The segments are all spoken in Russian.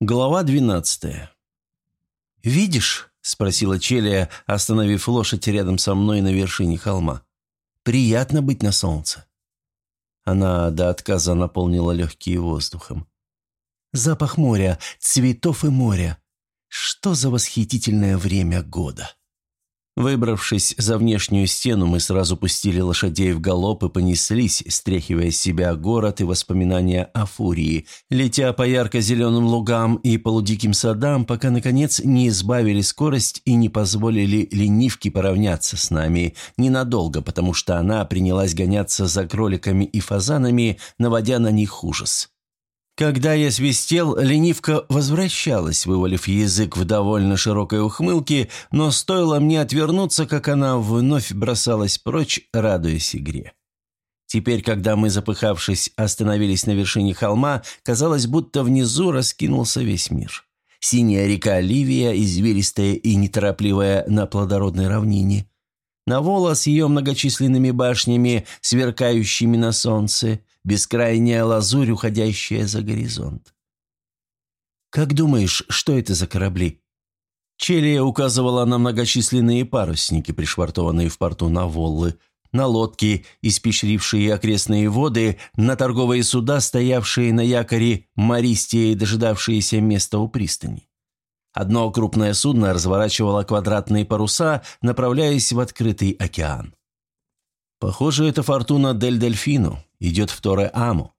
Глава двенадцатая. «Видишь?» – спросила Челия, остановив лошадь рядом со мной на вершине холма. «Приятно быть на солнце». Она до отказа наполнила легкие воздухом. «Запах моря, цветов и моря. Что за восхитительное время года!» Выбравшись за внешнюю стену, мы сразу пустили лошадей в галоп и понеслись, стряхивая с себя город и воспоминания о фурии, летя по ярко-зеленым лугам и полудиким садам, пока, наконец, не избавили скорость и не позволили ленивке поравняться с нами ненадолго, потому что она принялась гоняться за кроликами и фазанами, наводя на них ужас. Когда я свистел, ленивка возвращалась, вывалив язык в довольно широкой ухмылке, но стоило мне отвернуться, как она вновь бросалась прочь, радуясь игре. Теперь, когда мы, запыхавшись, остановились на вершине холма, казалось, будто внизу раскинулся весь мир. Синяя река Ливия, извилистая и неторопливая на плодородной равнине. Навола с ее многочисленными башнями, сверкающими на солнце, бескрайняя лазурь, уходящая за горизонт. «Как думаешь, что это за корабли?» Челия указывала на многочисленные парусники, пришвартованные в порту на Воллы, на лодки, испещрившие окрестные воды, на торговые суда, стоявшие на якоре Мористе и дожидавшиеся места у пристани. Одно крупное судно разворачивало квадратные паруса, направляясь в открытый океан. Похоже, это фортуна Дель Дельфину, идет в Торе-Аму.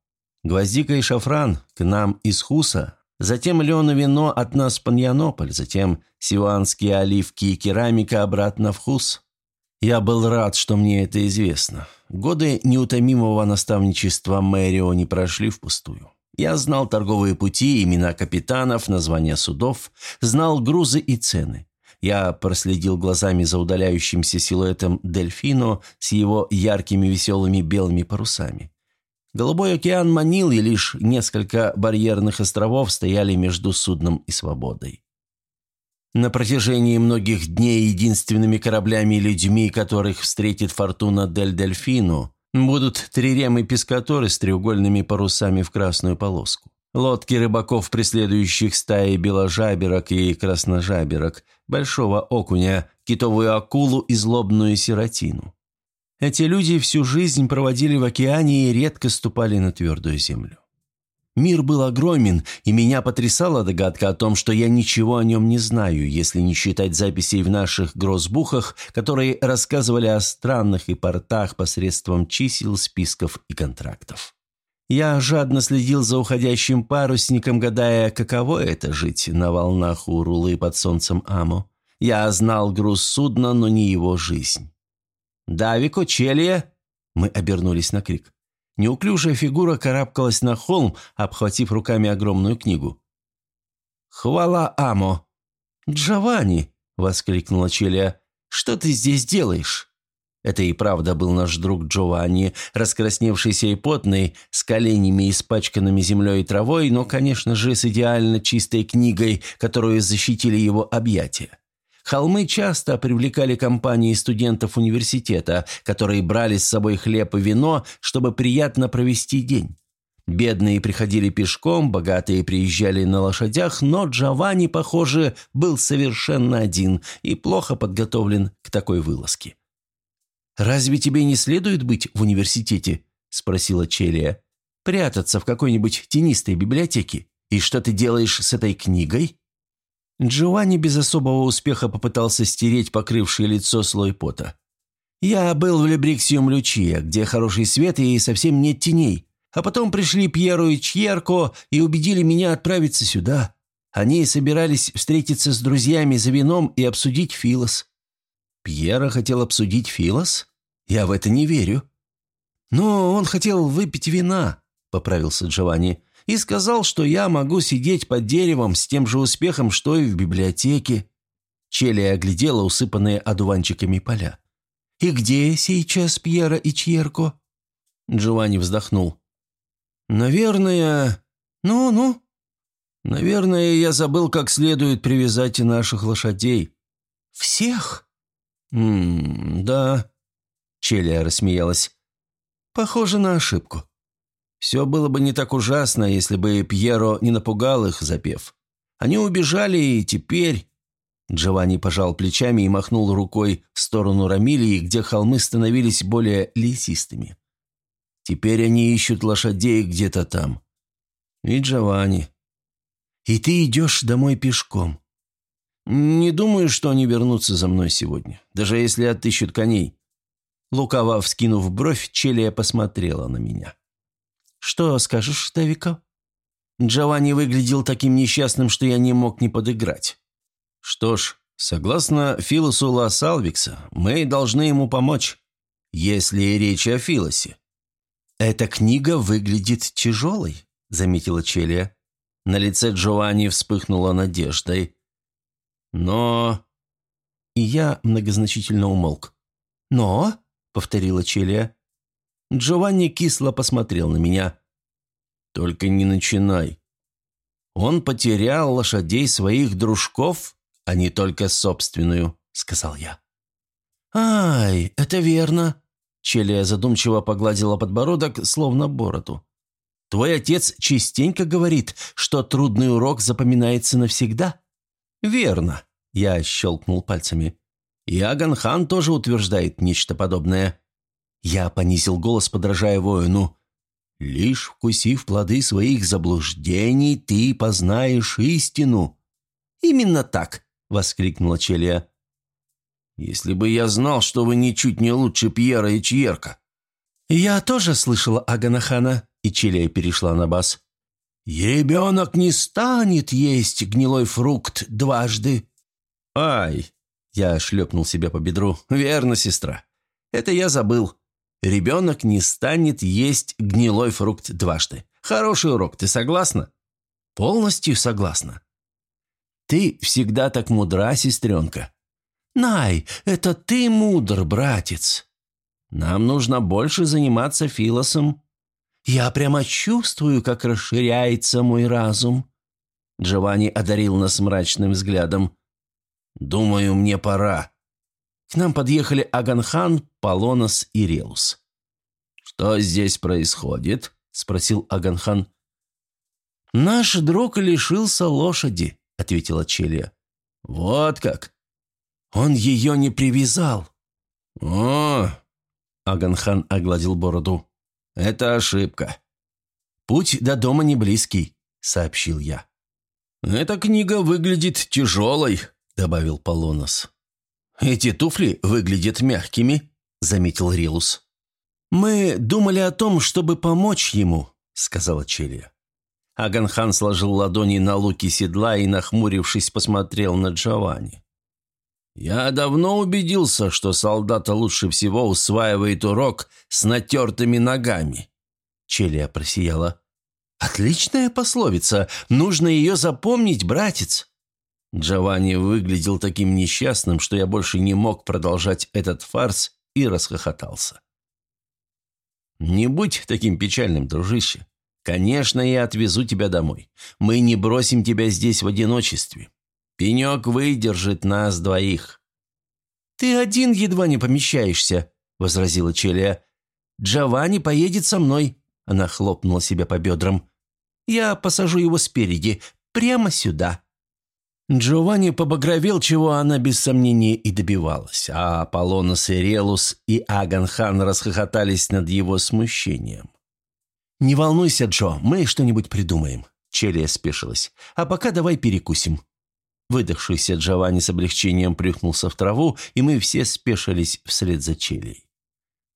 Гвоздика и шафран к нам из Хуса, затем лен и вино от нас в Паньянополь, затем сиванские оливки и керамика обратно в Хус. Я был рад, что мне это известно. Годы неутомимого наставничества Мэрио не прошли впустую. Я знал торговые пути, имена капитанов, названия судов, знал грузы и цены. Я проследил глазами за удаляющимся силуэтом дельфино с его яркими веселыми белыми парусами. Голубой океан манил, и лишь несколько барьерных островов стояли между судном и свободой. На протяжении многих дней единственными кораблями и людьми, которых встретит фортуна Дель Дельфино, будут триремы пескаторы с треугольными парусами в красную полоску. Лодки рыбаков, преследующих стаи беложаберок и красножаберок, большого окуня, китовую акулу и злобную сиротину. Эти люди всю жизнь проводили в океане и редко ступали на твердую землю. Мир был огромен, и меня потрясала догадка о том, что я ничего о нем не знаю, если не считать записей в наших грозбухах, которые рассказывали о странах и портах посредством чисел, списков и контрактов. Я жадно следил за уходящим парусником, гадая, каково это жить на волнах у рулы под солнцем Аму. Я знал груз судна, но не его жизнь. «Давико, Челия!» Мы обернулись на крик. Неуклюжая фигура карабкалась на холм, обхватив руками огромную книгу. «Хвала Амо!» «Джованни!» — воскликнула Челия. «Что ты здесь делаешь?» Это и правда был наш друг Джованни, раскрасневшийся и потный, с коленями испачканными землей и травой, но, конечно же, с идеально чистой книгой, которую защитили его объятия. Холмы часто привлекали компании студентов университета, которые брали с собой хлеб и вино, чтобы приятно провести день. Бедные приходили пешком, богатые приезжали на лошадях, но Джованни, похоже, был совершенно один и плохо подготовлен к такой вылазке. «Разве тебе не следует быть в университете?» – спросила Челия. «Прятаться в какой-нибудь тенистой библиотеке? И что ты делаешь с этой книгой?» Джованни без особого успеха попытался стереть покрывшее лицо слой пота. «Я был в Лебриксиум Лючия, где хороший свет и совсем нет теней. А потом пришли Пьеру и Чьерко и убедили меня отправиться сюда. Они собирались встретиться с друзьями за вином и обсудить Филос». «Пьера хотел обсудить Филос?» Я в это не верю». «Но он хотел выпить вина», — поправился Джованни, «и сказал, что я могу сидеть под деревом с тем же успехом, что и в библиотеке». Челли оглядела усыпанные одуванчиками поля. «И где сейчас Пьера и Чьерко?» Джованни вздохнул. «Наверное... Ну-ну. Наверное, я забыл, как следует привязать наших лошадей». «Всех?» «Ммм, да. Челия рассмеялась. «Похоже на ошибку. Все было бы не так ужасно, если бы Пьеро не напугал их, запев. Они убежали, и теперь...» Джованни пожал плечами и махнул рукой в сторону Рамилии, где холмы становились более лесистыми. «Теперь они ищут лошадей где-то там. И Джованни. И ты идешь домой пешком. Не думаю, что они вернутся за мной сегодня, даже если отыщут коней». Лукаво вскинув бровь, Челия посмотрела на меня. «Что скажешь, Давико?» Джованни выглядел таким несчастным, что я не мог не подыграть. Что ж, согласно Филосу Ла Салвикса, мы должны ему помочь, если речь о Филосе. «Эта книга выглядит тяжелой», — заметила Челия. На лице Джованни вспыхнула надеждой. «Но...» И я многозначительно умолк. «Но?» — повторила Челия. Джованни кисло посмотрел на меня. «Только не начинай. Он потерял лошадей своих дружков, а не только собственную», — сказал я. «Ай, это верно», — Челия задумчиво погладила подбородок, словно бороду. «Твой отец частенько говорит, что трудный урок запоминается навсегда?» «Верно», — я щелкнул пальцами. «И Аганхан тоже утверждает нечто подобное». Я понизил голос, подражая воину. Лишь вкусив плоды своих заблуждений, ты познаешь истину». «Именно так!» — воскликнула Челия. «Если бы я знал, что вы ничуть не лучше Пьера и Чьерка». «Я тоже слышала Аганахана», — и Челия перешла на бас. «Ребенок не станет есть гнилой фрукт дважды». «Ай!» — я шлепнул себя по бедру. «Верно, сестра. Это я забыл. Ребенок не станет есть гнилой фрукт дважды. Хороший урок, ты согласна? Полностью согласна. Ты всегда так мудра, сестренка. Най, это ты мудр, братец. Нам нужно больше заниматься филосом. Я прямо чувствую, как расширяется мой разум. Джованни одарил нас мрачным взглядом. «Думаю, мне пора», к нам подъехали Аганхан, Полонос и Релус. «Что здесь происходит?» – спросил Аганхан. «Наш друг лишился лошади», – ответила Челия. «Вот как! Он ее не привязал». «О!» – Аганхан огладил бороду. «Это ошибка. Путь до дома не близкий», – сообщил я. «Эта книга выглядит тяжелой», – добавил Полонос. «Эти туфли выглядят мягкими», — заметил Рилус. «Мы думали о том, чтобы помочь ему», — сказала Челия. Аганхан сложил ладони на луки седла и, нахмурившись, посмотрел на Джованни. «Я давно убедился, что солдата лучше всего усваивает урок с натертыми ногами». Челия просияла. «Отличная пословица. Нужно ее запомнить, братец». Джованни выглядел таким несчастным, что я больше не мог продолжать этот фарс и расхохотался. «Не будь таким печальным, дружище. Конечно, я отвезу тебя домой. Мы не бросим тебя здесь в одиночестве. Пенек выдержит нас двоих». «Ты один едва не помещаешься», — возразила Челия. «Джованни поедет со мной», — она хлопнула себя по бедрам. «Я посажу его спереди, прямо сюда». Джованни побагровел, чего она без сомнения и добивалась, а Аполлонос и Релус и Аганхан расхохотались над его смущением. «Не волнуйся, Джо, мы что-нибудь придумаем», — Челия спешилась. «А пока давай перекусим». Выдохшийся Джованни с облегчением плюхнулся в траву, и мы все спешились вслед за Челией.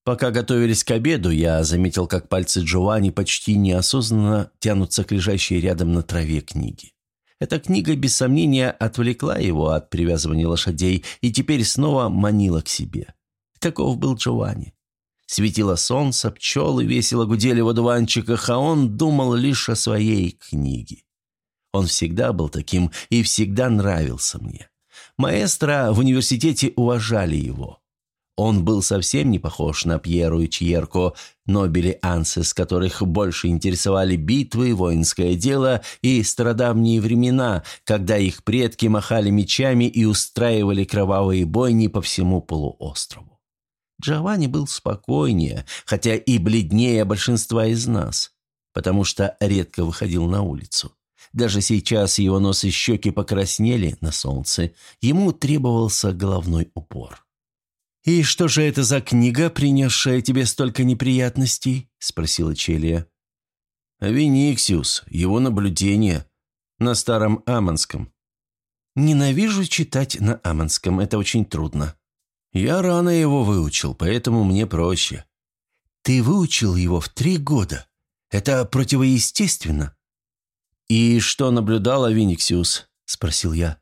Пока готовились к обеду, я заметил, как пальцы Джованни почти неосознанно тянутся к лежащей рядом на траве книге. Эта книга, без сомнения, отвлекла его от привязывания лошадей и теперь снова манила к себе. Каков был Джованни? Светило солнце, пчелы весело гудели в одуванчиках, а он думал лишь о своей книге. Он всегда был таким и всегда нравился мне. Маэстро в университете уважали его. Он был совсем не похож на Пьеру и Чьерко, нобели Ансес, которых больше интересовали битвы, воинское дело и страдавние времена, когда их предки махали мечами и устраивали кровавые бойни по всему полуострову. Джованни был спокойнее, хотя и бледнее большинства из нас, потому что редко выходил на улицу. Даже сейчас его нос и щеки покраснели на солнце. Ему требовался головной упор. «И что же это за книга, принесшая тебе столько неприятностей?» – спросила Челия. «Вениксиус, его наблюдение. На старом Аманском». «Ненавижу читать на Аманском, это очень трудно». «Я рано его выучил, поэтому мне проще». «Ты выучил его в три года. Это противоестественно». «И что наблюдала Вениксиус?» – спросил я.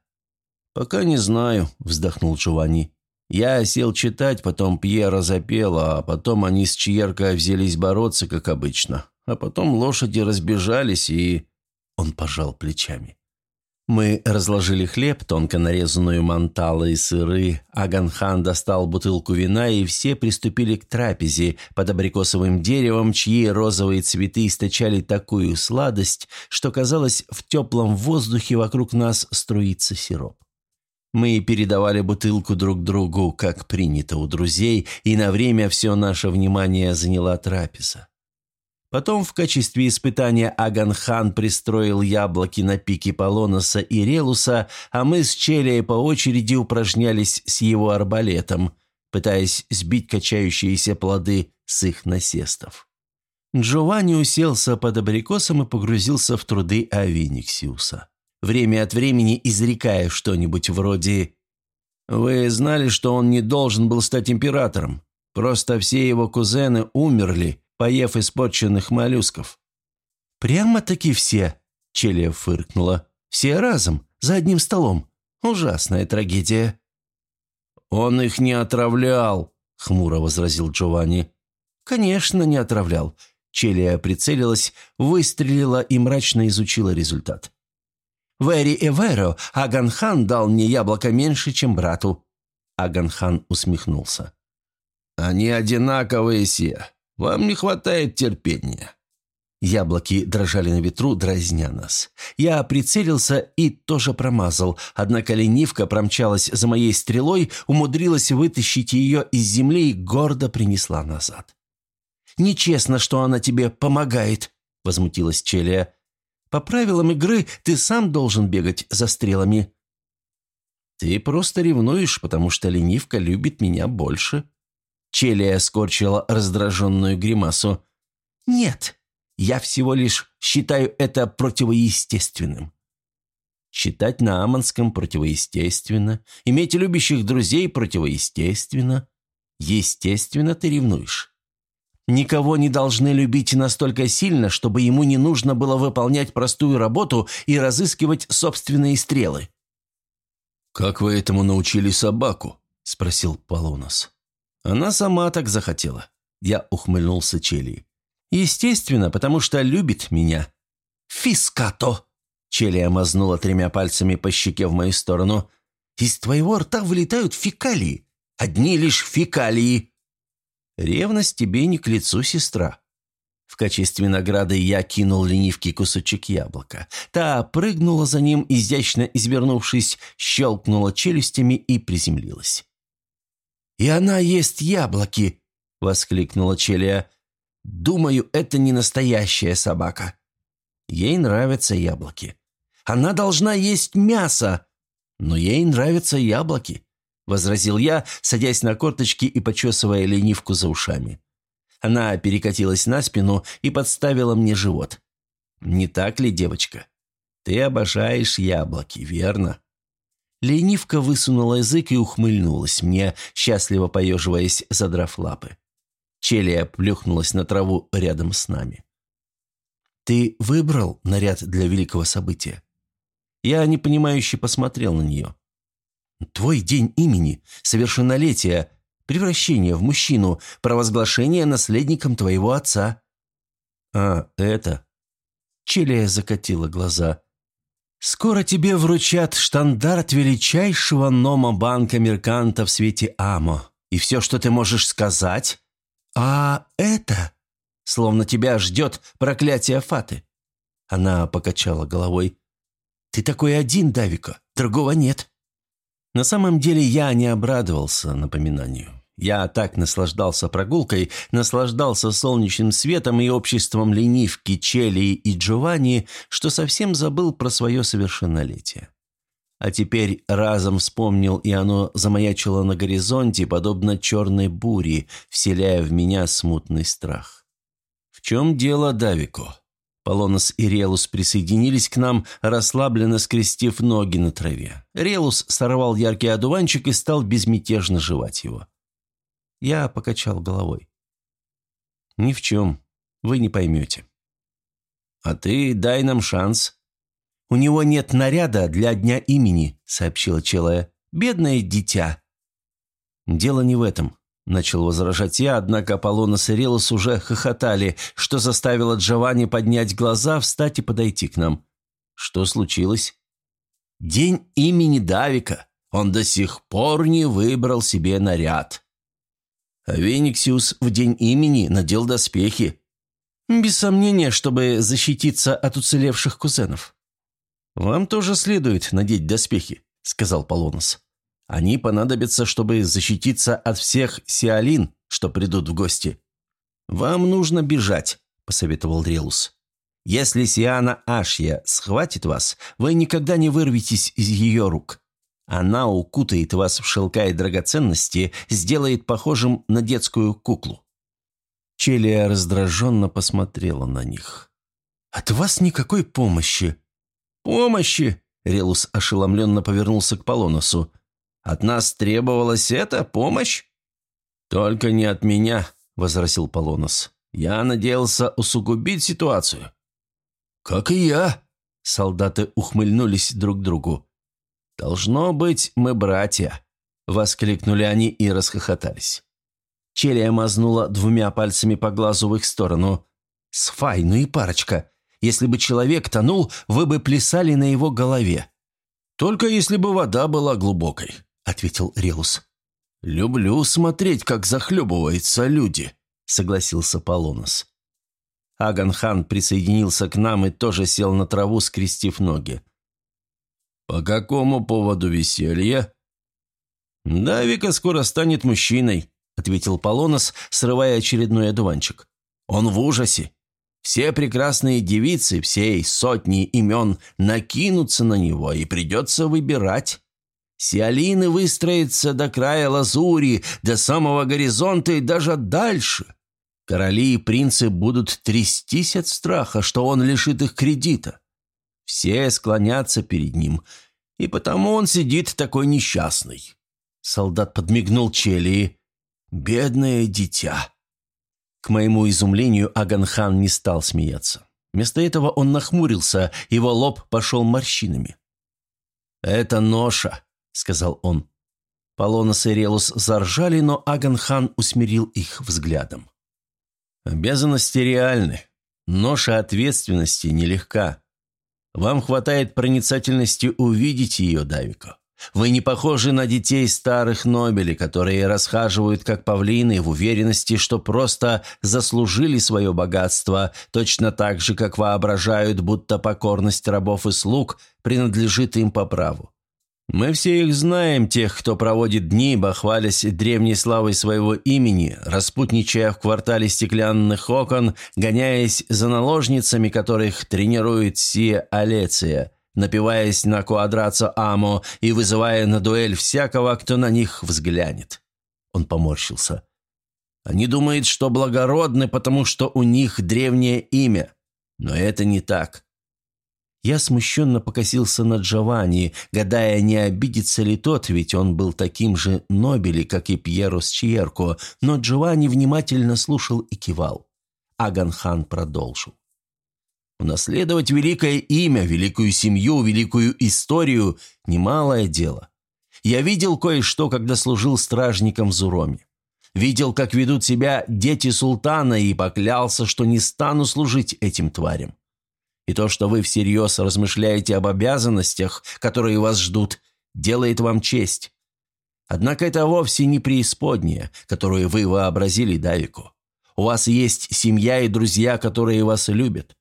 «Пока не знаю», – вздохнул Джованни. Я сел читать, потом Пьера запела, а потом они с Чьеркой взялись бороться, как обычно. А потом лошади разбежались, и... Он пожал плечами. Мы разложили хлеб, тонко нарезанную манталы и сыры. Аганхан достал бутылку вина, и все приступили к трапезе под абрикосовым деревом, чьи розовые цветы источали такую сладость, что, казалось, в теплом воздухе вокруг нас струится сироп. Мы передавали бутылку друг другу, как принято у друзей, и на время все наше внимание заняла трапеза. Потом в качестве испытания Аганхан пристроил яблоки на пике Полоноса и Релуса, а мы с Челией по очереди упражнялись с его арбалетом, пытаясь сбить качающиеся плоды с их насестов. Джованни уселся под абрикосом и погрузился в труды Авиниксиуса время от времени изрекая что-нибудь вроде «Вы знали, что он не должен был стать императором? Просто все его кузены умерли, поев испорченных моллюсков». «Прямо-таки все?» – Челия фыркнула. «Все разом, за одним столом. Ужасная трагедия». «Он их не отравлял», – хмуро возразил Джованни. «Конечно, не отравлял». Челия прицелилась, выстрелила и мрачно изучила результат. Вэри Эверо, Аганхан дал мне яблоко меньше, чем брату». Аганхан усмехнулся. «Они одинаковые все. Вам не хватает терпения». Яблоки дрожали на ветру, дразня нас. Я прицелился и тоже промазал, однако ленивка промчалась за моей стрелой, умудрилась вытащить ее из земли и гордо принесла назад. «Нечестно, что она тебе помогает», — возмутилась Челия. По правилам игры ты сам должен бегать за стрелами». «Ты просто ревнуешь, потому что ленивка любит меня больше». Челия скорчила раздраженную гримасу. «Нет, я всего лишь считаю это противоестественным». Читать на Аманском противоестественно, иметь любящих друзей противоестественно. Естественно, ты ревнуешь. Никого не должны любить настолько сильно, чтобы ему не нужно было выполнять простую работу и разыскивать собственные стрелы. «Как вы этому научили собаку?» – спросил Полонос. «Она сама так захотела». Я ухмыльнулся Челии. «Естественно, потому что любит меня». «Фискато!» – Челия мазнула тремя пальцами по щеке в мою сторону. «Из твоего рта вылетают фекалии. Одни лишь фекалии!» Ревность тебе не к лицу, сестра». В качестве награды я кинул ленивке кусочек яблока. Та прыгнула за ним, изящно извернувшись, щелкнула челюстями и приземлилась. «И она ест яблоки!» — воскликнула Челия. «Думаю, это не настоящая собака. Ей нравятся яблоки. Она должна есть мясо, но ей нравятся яблоки возразил я, садясь на корточки и почесывая ленивку за ушами. Она перекатилась на спину и подставила мне живот. «Не так ли, девочка? Ты обожаешь яблоки, верно?» Ленивка высунула язык и ухмыльнулась мне, счастливо поеживаясь, задрав лапы. Челия плюхнулась на траву рядом с нами. «Ты выбрал наряд для великого события?» Я непонимающе посмотрел на нее. Твой день имени, совершеннолетие, превращение в мужчину, провозглашение наследником твоего отца». «А, это...» Челия закатила глаза. «Скоро тебе вручат штандарт величайшего нома банка Мерканта в свете Амо. И все, что ты можешь сказать... А это...» Словно тебя ждет проклятие Фаты. Она покачала головой. «Ты такой один, Давика, другого нет». На самом деле я не обрадовался напоминанию. Я так наслаждался прогулкой, наслаждался солнечным светом и обществом ленивки, Челии и Джованни, что совсем забыл про свое совершеннолетие. А теперь разом вспомнил, и оно замаячило на горизонте, подобно черной буре, вселяя в меня смутный страх. «В чем дело, Давико?» Полонос и Релус присоединились к нам, расслабленно скрестив ноги на траве. Релус сорвал яркий одуванчик и стал безмятежно жевать его. Я покачал головой. «Ни в чем. Вы не поймете». «А ты дай нам шанс». «У него нет наряда для дня имени», — сообщила Челая. «Бедное дитя». «Дело не в этом», — начал возражать я, однако Аполлонос и Релос уже хохотали, что заставило Джованни поднять глаза, встать и подойти к нам. «Что случилось?» «День имени Давика. Он до сих пор не выбрал себе наряд». А Вениксиус в день имени надел доспехи. Без сомнения, чтобы защититься от уцелевших кузенов. «Вам тоже следует надеть доспехи», — сказал Полонос. «Они понадобятся, чтобы защититься от всех сиалин, что придут в гости». «Вам нужно бежать», — посоветовал Дрелус. «Если Сиана Ашья схватит вас, вы никогда не вырветесь из ее рук. Она укутает вас в шелка и драгоценности, сделает похожим на детскую куклу». Челия раздраженно посмотрела на них. «От вас никакой помощи». «Помощи?» — Релус ошеломленно повернулся к Полоносу. «От нас требовалась эта помощь?» «Только не от меня», — возразил Полонос. «Я надеялся усугубить ситуацию». «Как и я», — солдаты ухмыльнулись друг другу. «Должно быть, мы братья!» – воскликнули они и расхохотались. Челия мазнула двумя пальцами по глазу в их сторону. «Сфай, ну и парочка! Если бы человек тонул, вы бы плясали на его голове!» «Только если бы вода была глубокой», – ответил Релус. «Люблю смотреть, как захлебываются люди», – согласился Полонос. Аганхан присоединился к нам и тоже сел на траву, скрестив ноги. «По какому поводу веселья?» «Давика скоро станет мужчиной», — ответил Полонос, срывая очередной одуванчик. «Он в ужасе. Все прекрасные девицы всей сотни имен накинутся на него, и придется выбирать. Сиалины выстроятся до края лазури, до самого горизонта и даже дальше. Короли и принцы будут трястись от страха, что он лишит их кредита. Все склонятся перед ним, и потому он сидит такой несчастный. Солдат подмигнул Челии. «Бедное дитя!» К моему изумлению Аганхан не стал смеяться. Вместо этого он нахмурился, его лоб пошел морщинами. «Это ноша», — сказал он. Полонос и Релус заржали, но Аганхан усмирил их взглядом. «Обязанности реальны. Ноша ответственности нелегка. Вам хватает проницательности увидеть ее, Давико. Вы не похожи на детей старых Нобелей, которые расхаживают как павлины в уверенности, что просто заслужили свое богатство, точно так же, как воображают, будто покорность рабов и слуг принадлежит им по праву. Мы все их знаем, тех, кто проводит дни, бахвалясь древней славой своего имени, распутничая в квартале стеклянных окон, гоняясь за наложницами, которых тренирует Сия Алеция, напиваясь на куадрацо Амо и вызывая на дуэль всякого, кто на них взглянет. Он поморщился. Они думают, что благородны, потому что у них древнее имя. Но это не так. Я смущенно покосился на Джованни, гадая, не обидится ли тот, ведь он был таким же Нобели, как и Пьеро Счиерко, но Джованни внимательно слушал и кивал. Аганхан продолжил. Унаследовать великое имя, великую семью, великую историю – немалое дело. Я видел кое-что, когда служил стражником в Зуроме. Видел, как ведут себя дети султана, и поклялся, что не стану служить этим тварям. И то, что вы всерьез размышляете об обязанностях, которые вас ждут, делает вам честь. Однако это вовсе не преисподняя, которую вы вообразили Давику. У вас есть семья и друзья, которые вас любят.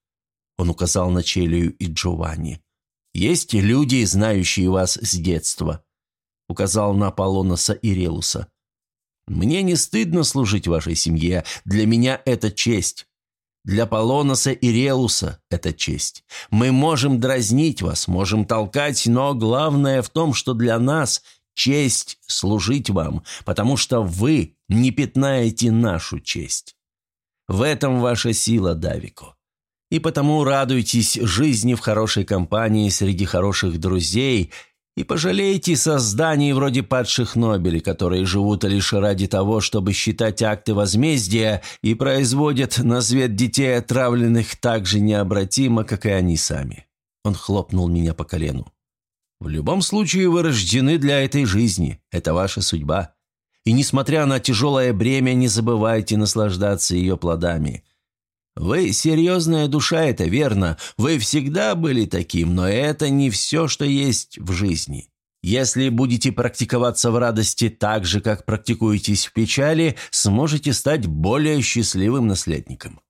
Он указал на Челию и Джованни. Есть люди, знающие вас с детства. Указал на Аполлоноса и Релуса. Мне не стыдно служить вашей семье. Для меня это честь. Для Полоноса и Релуса это честь. Мы можем дразнить вас, можем толкать, но главное в том, что для нас честь служить вам, потому что вы не пятнаете нашу честь. В этом ваша сила, Давико. И потому радуйтесь жизни в хорошей компании среди хороших друзей – и пожалейте созданий вроде падших Нобелей, которые живут лишь ради того, чтобы считать акты возмездия и производят на свет детей, отравленных так же необратимо, как и они сами. Он хлопнул меня по колену. В любом случае вы рождены для этой жизни. Это ваша судьба. И несмотря на тяжелое бремя, не забывайте наслаждаться ее плодами. Вы серьезная душа, это верно. Вы всегда были таким, но это не все, что есть в жизни. Если будете практиковаться в радости так же, как практикуетесь в печали, сможете стать более счастливым наследником.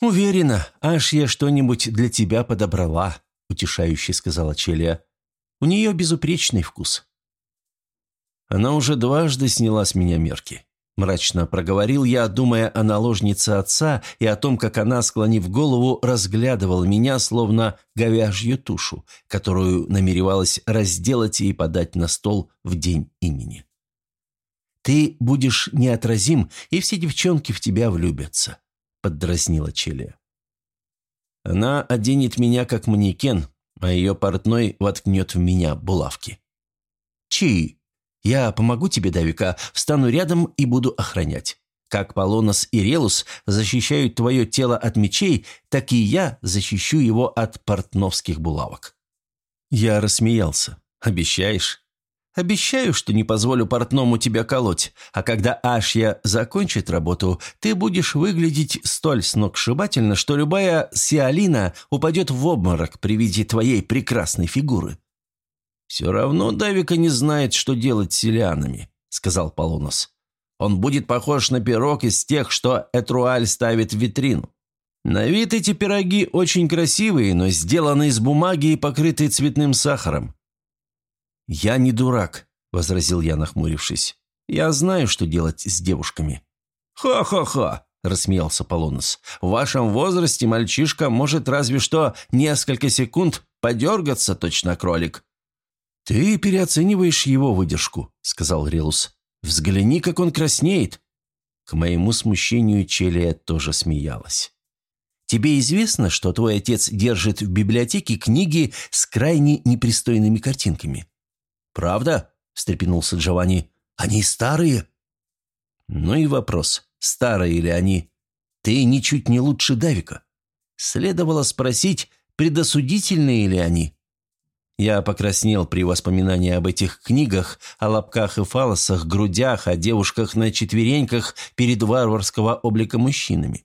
«Уверена, аж я что-нибудь для тебя подобрала», – утешающе сказала Челия. «У нее безупречный вкус». Она уже дважды сняла с меня мерки. Мрачно проговорил я, думая о наложнице отца и о том, как она, склонив голову, разглядывала меня, словно говяжью тушу, которую намеревалась разделать и подать на стол в день имени. «Ты будешь неотразим, и все девчонки в тебя влюбятся», — поддразнила Челия. «Она оденет меня как манекен, а ее портной воткнет в меня булавки». «Чи, я помогу тебе, Давика, встану рядом и буду охранять. Как Полонос и Релус защищают твое тело от мечей, так и я защищу его от портновских булавок». Я рассмеялся. «Обещаешь?» «Обещаю, что не позволю портному тебя колоть, а когда Ашья закончит работу, ты будешь выглядеть столь сногсшибательно, что любая Сиалина упадет в обморок при виде твоей прекрасной фигуры». «Все равно Давика не знает, что делать с селянами», — сказал Полонос. «Он будет похож на пирог из тех, что Этруаль ставит в витрину. На вид эти пироги очень красивые, но сделаны из бумаги и покрыты цветным сахаром». «Я не дурак», — возразил я, нахмурившись. «Я знаю, что делать с девушками». «Ха-ха-ха!» – рассмеялся Полонос. «В вашем возрасте мальчишка может разве что несколько секунд подергаться, точно кролик. «Ты переоцениваешь его выдержку», — сказал Релус. «Взгляни, как он краснеет». К моему смущению Челия тоже смеялась. «Тебе известно, что твой отец держит в библиотеке книги с крайне непристойными картинками?» «Правда?» – встрепенулся Джованни. «Они старые?» «Ну и вопрос, старые ли они? Ты ничуть не лучше Давика. Следовало спросить, предосудительные ли они?» Я покраснел при воспоминании об этих книгах, о лобках и фалосах, грудях, о девушках на четвереньках перед варварского облика мужчинами.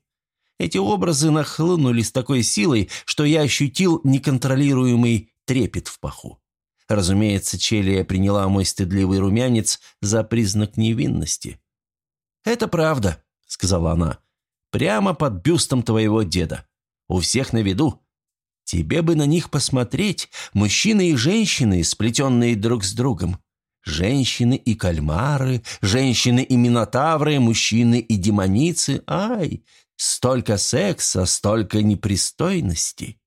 Эти образы нахлынули с такой силой, что я ощутил неконтролируемый трепет в паху. Разумеется, Челия приняла мой стыдливый румянец за признак невинности. «Это правда», — сказала она, — «прямо под бюстом твоего деда. У всех на виду. Тебе бы на них посмотреть, мужчины и женщины, сплетенные друг с другом. Женщины и кальмары, женщины и минотавры, мужчины и демоницы. Ай, столько секса, столько непристойности.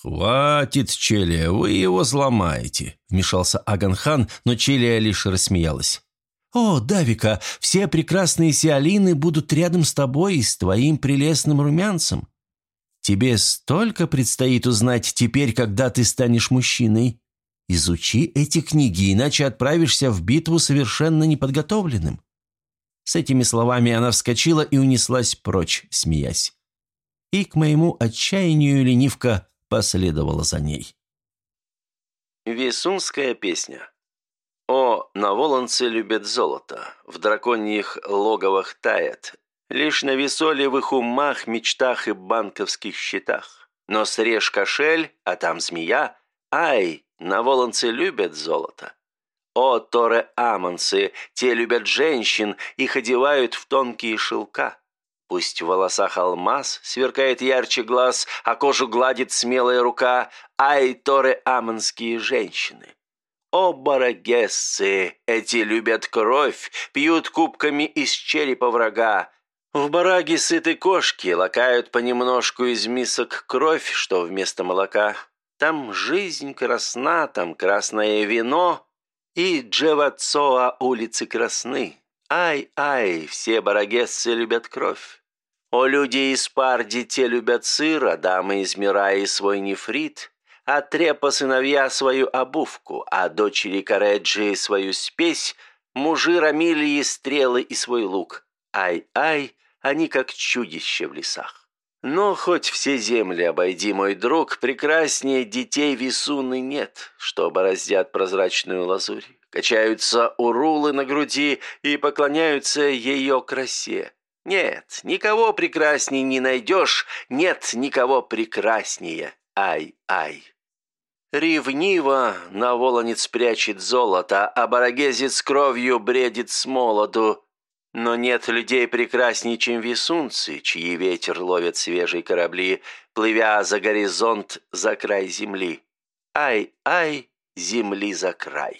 «Хватит, Челия, вы его сломаете», — вмешался Аганхан, но Челия лишь рассмеялась. «О, Давика, все прекрасные сиалины будут рядом с тобой и с твоим прелестным румянцем. Тебе столько предстоит узнать теперь, когда ты станешь мужчиной. Изучи эти книги, иначе отправишься в битву совершенно неподготовленным». С этими словами она вскочила и унеслась прочь, смеясь. И к моему отчаянию ленивка последовала за ней. Весунская песня «О, наволонцы любят золото, в драконьих логовах тает, Лишь на весолевых умах, мечтах и банковских счетах. Но срежь кошель, а там змея. Ай, на волонцы любят золото. О, Торе Амонцы, те любят женщин, их одевают в тонкие шелка. Пусть в волосах алмаз сверкает ярче глаз, а кожу гладит смелая рука. Ай, Торе Амонские женщины. О, барагессы, эти любят кровь, пьют кубками из черепа врага. В бараге сыты кошки, лакают понемножку из мисок кровь, что вместо молока. Там жизнь красна, там красное вино, и Джевацоа улицы красны. Ай-ай, все барагессы любят кровь. О, люди из Парди, те любят сыр, а дамы из Мираи свой нефрит, а трепа сыновья свою обувку, а дочери Кареджи свою спесь, мужи Рамилии стрелы и свой лук. Ай-ай, они как чудище в лесах. Но хоть все земли обойди, мой друг, прекраснее детей висуны нет, что бороздят прозрачную лазурь, качаются урулы на груди и поклоняются ее красе. Нет, никого прекрасней не найдешь, нет никого прекраснее. Ай-ай. Ревниво наволонец прячет золото, а барагезец кровью бредит с молоду. Но нет людей прекрасней, чем весунцы, чьи ветер ловят свежие корабли, плывя за горизонт, за край земли. Ай-ай, земли за край.